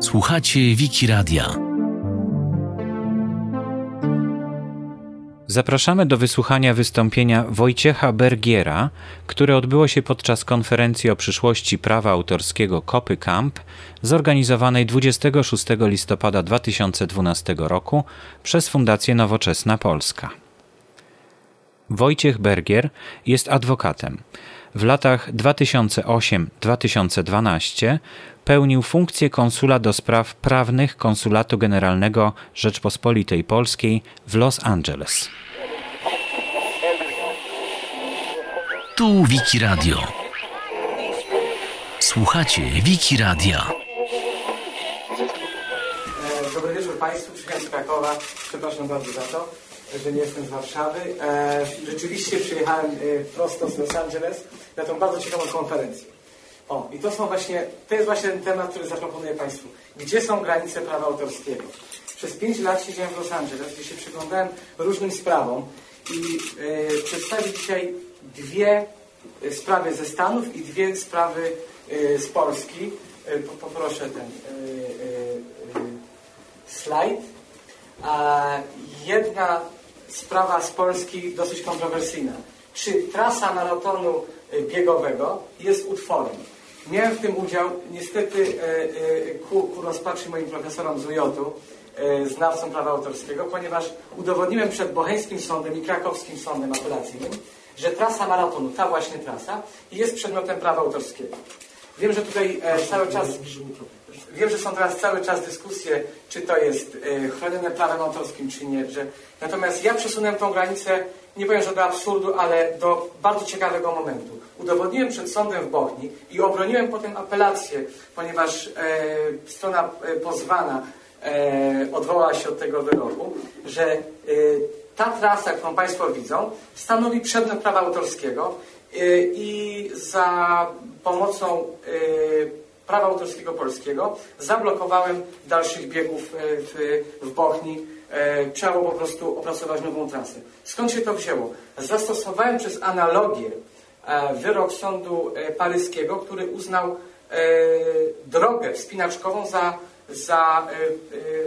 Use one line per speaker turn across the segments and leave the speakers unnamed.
Słuchacie Wiki Radia.
Zapraszamy do wysłuchania wystąpienia Wojciecha Bergiera, które odbyło się podczas konferencji o przyszłości prawa autorskiego Kopy Camp, zorganizowanej 26 listopada 2012 roku przez Fundację Nowoczesna Polska. Wojciech Bergier jest adwokatem. W latach 2008-2012 pełnił funkcję konsula do spraw prawnych Konsulatu Generalnego Rzeczpospolitej Polskiej w Los Angeles.
Tu Wiki Radio. Słuchacie Wiki Radia.
Dobry wieczór Państwu, przyjechałem z Krakowa. Przepraszam bardzo za to, że nie jestem z Warszawy. E, Rzeczywiście przyjechałem e, prosto z Los Angeles na tą bardzo ciekawą konferencję. O, i to są właśnie, to jest właśnie ten temat, który zaproponuję Państwu. Gdzie są granice prawa autorskiego? Przez pięć lat siedziałem w Los Angeles, gdzie się przyglądałem różnym sprawom i e, przedstawię dzisiaj dwie sprawy ze Stanów i dwie sprawy z Polski. Po- Poproszę ten slajd. A jedna sprawa z Polski dosyć kontrowersyjna. Czy trasa maratonu e, biegowego jest utworem? Miałem w tym udział, niestety e, e, ku, ku rozpaczy moim profesorom z UJ-u, e, znawcom prawa autorskiego, ponieważ udowodniłem przed Bocheńskim Sądem i Krakowskim Sądem Apelacyjnym, że trasa maratonu, ta właśnie trasa, jest przedmiotem prawa autorskiego. Wiem, że tutaj cały czas Wiem, że są teraz cały czas dyskusje, czy to jest e, chronione prawem autorskim, czy nie. Że... Natomiast ja przesunąłem tą granicę, nie powiem, że do absurdu, ale do bardzo ciekawego momentu. Udowodniłem przed sądem w Bochni i obroniłem potem apelację, ponieważ e, strona e, pozwana e, odwołała się od tego wyroku, że e, ta trasa, którą Państwo widzą, stanowi przedmiot prawa autorskiego e, i za pomocą e, prawa autorskiego polskiego zablokowałem dalszych biegów e, w, w Bochni. E, Trzeba było po prostu opracować nową trasę. Skąd się to wzięło? Zastosowałem przez analogię e, wyrok sądu paryskiego, który uznał drogę wspinaczkową za, za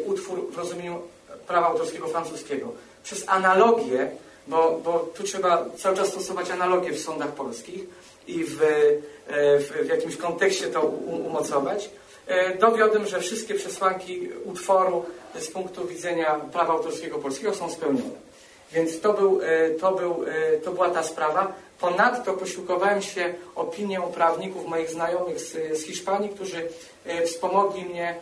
utwór w rozumieniu prawa autorskiego francuskiego. Przez analogię, bo, bo tu trzeba cały czas stosować analogię w sądach polskich i w, e, w, w jakimś kontekście to umocować, e, dowiodłem, że wszystkie przesłanki utworu z punktu widzenia prawa autorskiego polskiego są spełnione. Więc to, był, e, to, był, to była ta sprawa. Ponadto posiłkowałem się opinią prawników moich znajomych z, z Hiszpanii, którzy wspomogli mnie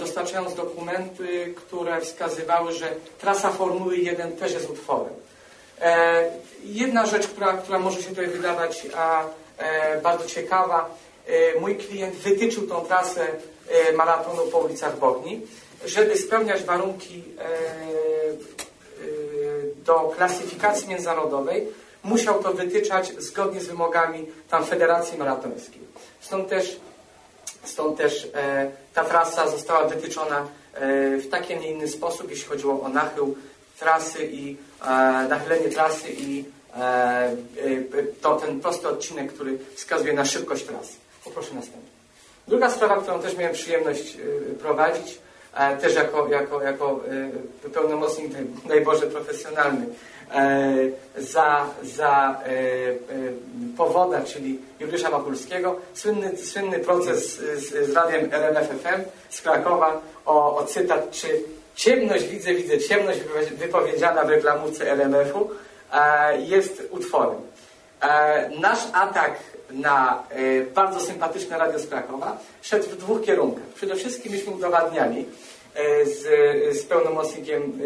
dostarczając dokumenty, które wskazywały, że trasa Formuły 1 też jest utworem. E, Jedna rzecz, która, która może się tutaj wydawać a, e, bardzo ciekawa. E, mój klient wytyczył tą trasę maratonu po ulicach Bochni, żeby spełniać warunki do klasyfikacji międzynarodowej, musiał to wytyczać zgodnie z wymogami tam Federacji Maratońskiej. Stąd też Stąd też ta trasa została wytyczona w taki, a nie inny sposób, jeśli chodziło o nachył trasy i e, nachylenie trasy i e, e, to ten prosty odcinek, który wskazuje na szybkość trasy. Poproszę następny. Druga sprawa, którą też miałem przyjemność e, prowadzić, e, też jako, jako, jako pełnomocnik, daj- profesjonalny, za, za powoda, czyli Juliusza Mapulskiego, słynny, słynny proces z, z radiem RMFFM z Krakowa o, o cytat, czy ciemność widzę, widzę ciemność wypowie- wypowiedziana w reklamówce RMF-u e, jest utworem. E, nasz atak na e, bardzo sympatyczne radio z Krakowa szedł w dwóch kierunkach. Przede wszystkim myśmy udowadniali z, z pełnomocnikiem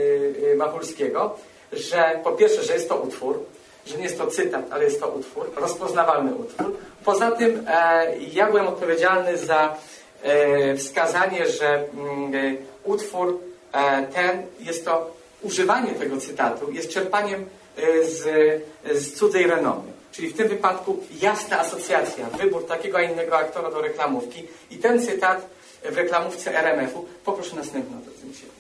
Machulskiego, że po pierwsze, że jest to utwór, że nie jest to cytat, ale jest to utwór, rozpoznawalny utwór. Poza tym ja byłem odpowiedzialny za wskazanie, że mm, utwór ten jest to używanie tego cytatu, jest czerpaniem e, z, z cudzej renomy. Czyli w tym wypadku jasna asocjacja, wybór takiego a innego aktora do reklamówki i ten cytat w reklamówce RMF-u. Poproszę następną.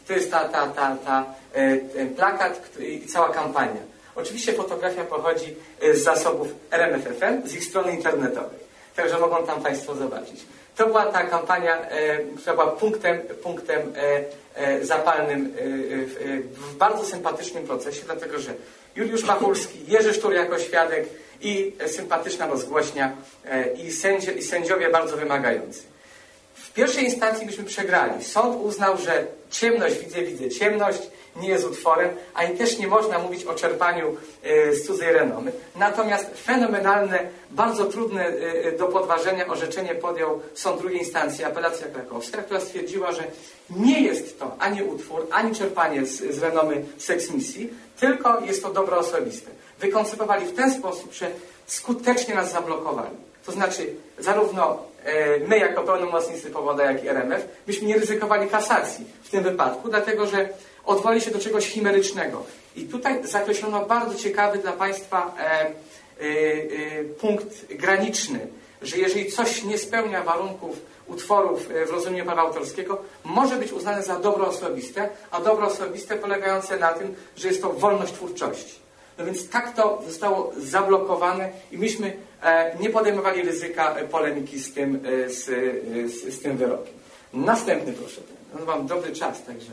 To jest ta, ta, ta, ta e, plakat i cała kampania. Oczywiście fotografia pochodzi e, z zasobów RMFFM, z ich strony internetowej. Także mogą tam Państwo zobaczyć. To była ta kampania, e, która była punktem, punktem e, e, zapalnym w, bardzo sympatycznym procesie, dlatego że Juliusz Machulski, Jerzy Sztur jako świadek i sympatyczna rozgłośnia i, i sędziowie bardzo wymagający. W pierwszej instancji byśmy przegrali. Sąd uznał, że ciemność, widzę, widzę ciemność, nie jest utworem, ani też nie można mówić o czerpaniu e, z cudzej renomy. Natomiast fenomenalne, bardzo trudne e, do podważenia orzeczenie podjął sąd drugiej instancji, apelacja krakowska, która stwierdziła, że nie jest to ani utwór, ani czerpanie z, z renomy seksmisji, tylko jest to dobro osobiste. Wykoncypowali w ten sposób, że skutecznie nas zablokowali. To znaczy, zarówno e, my jako pełnomocnicy powoda, jak i RMF, byśmy nie ryzykowali kasacji w tym wypadku, dlatego że odwołali się do czegoś chimerycznego. I tutaj zakreślono bardzo ciekawy dla Państwa e, e, e, punkt graniczny, że jeżeli coś nie spełnia warunków utworów e, w rozumieniu prawa autorskiego, może być uznane za dobro osobiste, a dobro osobiste polegające na tym, że jest to wolność twórczości. No więc tak to zostało zablokowane i myśmy e, nie podejmowali ryzyka polemiki z tym, e, z, z, z tym wyrokiem. Następny proszę. Mam dobry czas, także.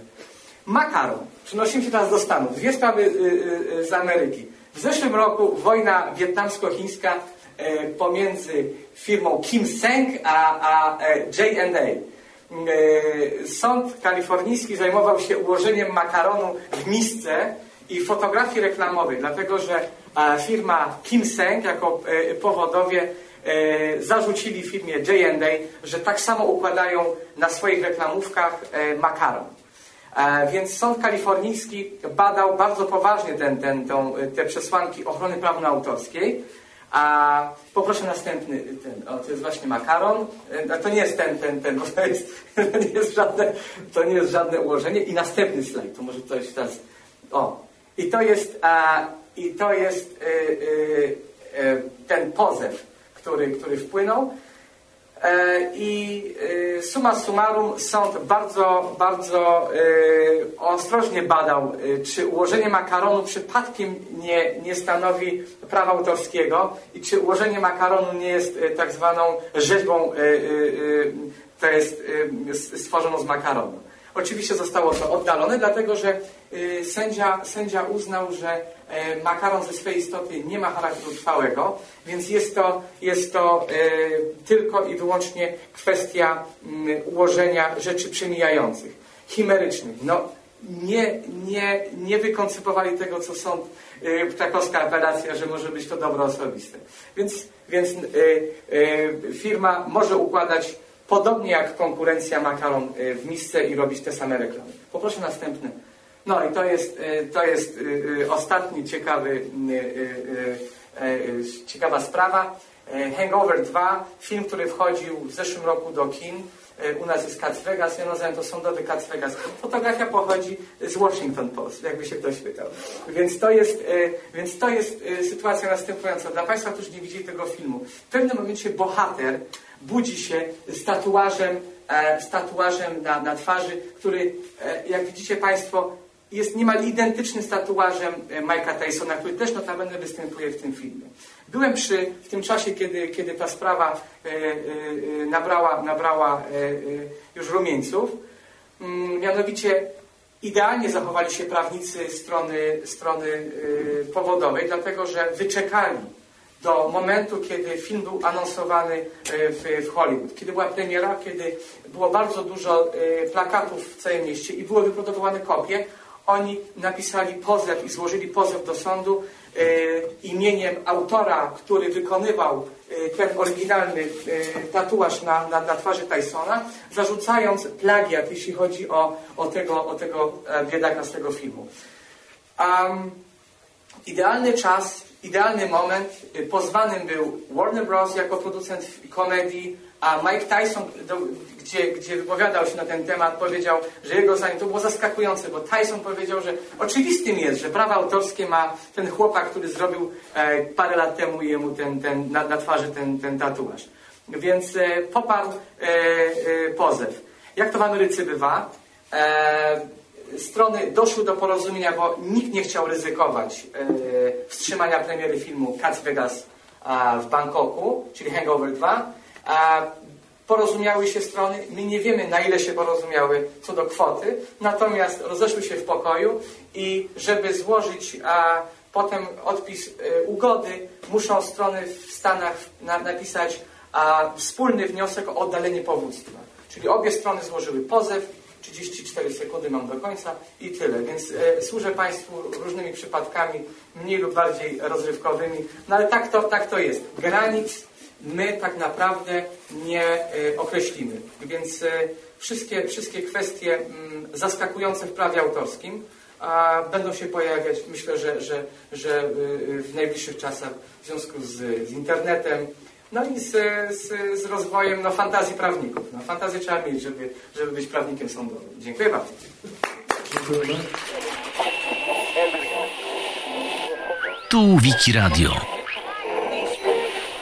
Makaron. Przenosimy się teraz do Stanów. Dwie sprawy y, y, y, z Ameryki. W zeszłym roku wojna wietnamsko-chińska e, pomiędzy firmą Kim Seng a, a e, J&A. E, Sąd kalifornijski zajmował się ułożeniem makaronu w misce i fotografii reklamowej, dlatego że firma Kim Seng jako powodowie zarzucili firmie J&A, że tak samo układają na swoich reklamówkach makaron. E, Więc sąd kalifornijski badał bardzo poważnie ten, ten, tą, te przesłanki ochrony prawno-autorskiej. A poproszę następny, ten, o, to jest właśnie makaron. E, To nie jest ten, ten, ten, bo to, jest, to, nie jest żadne, to nie jest żadne ułożenie. I następny slajd, to może ktoś teraz. O, i to jest, a, i to jest y, y, y, ten pozew, który, który wpłynął. E, I y, summa summarum sąd bardzo, bardzo y, ostrożnie badał, czy ułożenie makaronu przypadkiem nie, nie stanowi prawa autorskiego i czy ułożenie makaronu nie jest tak zwaną rzeźbą, to jest stworzoną z makaronu. Oczywiście zostało to oddalone, dlatego że y, sędzia, sędzia uznał, że e, makaron ze swej istoty nie ma charakteru trwałego, więc jest to, jest to e, tylko i wyłącznie kwestia mm, ułożenia rzeczy przemijających, chimerycznych. No, nie, nie, nie wykoncypowali tego, co sąd, y, krakowska apelacja, że może być to dobro osobiste. Więc, więc y, y, firma może układać podobnie jak konkurencja makaron y, w misce i robić te same reklamy. Poproszę następny. No i to jest, y, to jest y, ostatni ciekawy, ciekawa sprawa. Y, Hangover 2, film, który wchodził w zeszłym roku do kin. Y, U nas jest Cats Vegas, ja nazywam to sądowy Cats Vegas. Fotografia pochodzi z Washington Post, jakby się ktoś pytał. Więc to jest, y, więc to jest sytuacja następująca. Dla Państwa, którzy nie widzieli tego filmu. W pewnym momencie bohater budzi się z tatuażem, e, z tatuażem na, na twarzy, który, e, jak widzicie Państwo, jest niemal identyczny z tatuażem e, Mike'a Tysona, który też notabene występuje w tym filmie. Byłem przy, w tym czasie, kiedy, kiedy ta sprawa e, e, nabrała, nabrała już rumieńców. Mm, Mianowicie idealnie zachowali się prawnicy strony, strony powodowej, dlatego że wyczekali do momentu, kiedy film był anonsowany w, w Hollywood. Kiedy była premiera, kiedy było bardzo dużo plakatów w całym mieście i były wyprodukowane kopie, oni napisali pozew i złożyli pozew do sądu y, imieniem autora, który wykonywał y, ten oryginalny y, tatuaż na, na, na twarzy Tysona, zarzucając plagiat, jeśli chodzi o, o tego, o tego e, biedaka z tego filmu. Um, idealny czas, idealny moment. Pozwanym był Warner Bros. jako producent komedii, a Mike Tyson, do, gdzie, gdzie wypowiadał się na ten temat, powiedział, że jego zdaniem to było zaskakujące, bo Tyson powiedział, że oczywistym jest, że prawa autorskie ma ten chłopak, który zrobił e, parę lat temu jemu ten, ten, na, na twarzy ten, ten tatuaż. Więc e, poparł e, e, pozew. Jak to w Ameryce bywa? E, strony doszły do porozumienia, bo nikt nie chciał ryzykować e, wstrzymania premiery filmu Cats Vegas w Bangkoku, czyli Hangover 2. A, porozumiały się strony. My nie wiemy, na ile się porozumiały co do kwoty, natomiast rozeszły się w pokoju i żeby złożyć a potem odpis y, ugody, muszą strony w Stanach na, napisać a, wspólny wniosek o oddalenie powództwa. Czyli obie strony złożyły pozew, 34 sekundy mam do końca i tyle. Więc e, służę Państwu różnymi przypadkami, mniej lub bardziej rozrywkowymi. No ale tak to, tak to jest. Granic my tak naprawdę nie e, określimy. Więc e, wszystkie, wszystkie kwestie mm, zaskakujące w prawie autorskim będą się pojawiać, myślę, że, że, że w najbliższych czasach w związku z, z internetem, no i z, z, z rozwojem no, fantazji prawników. No, fantazję trzeba mieć, żeby, żeby być prawnikiem sądowym. Dziękuję bardzo. Dziękujemy.
Tu Wiki Radio.